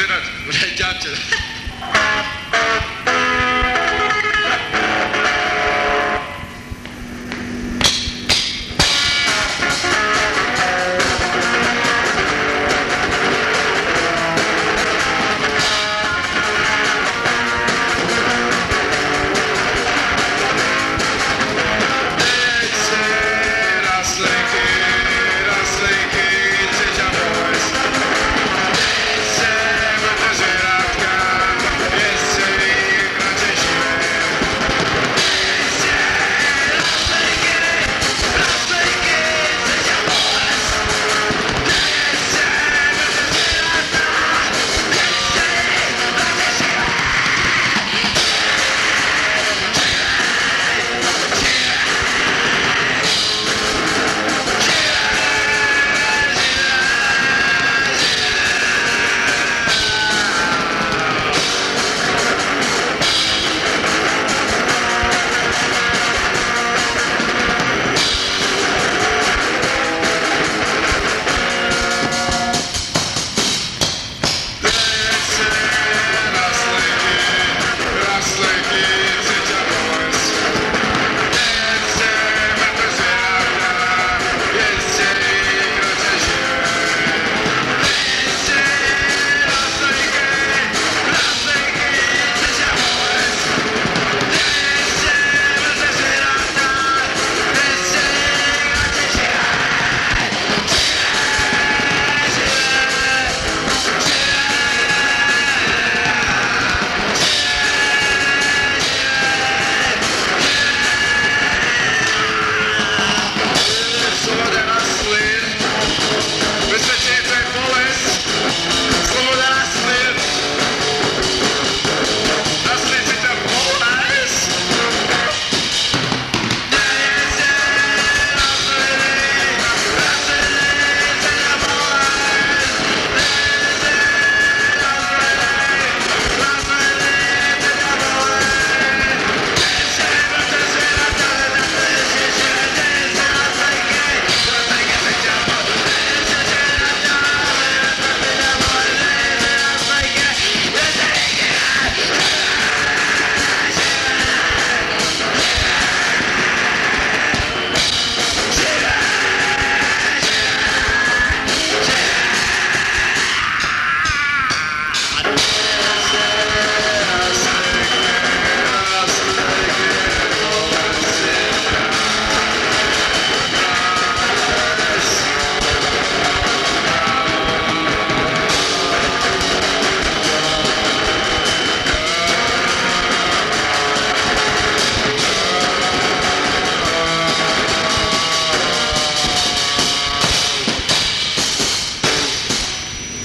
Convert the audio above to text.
Consider it. Rejected.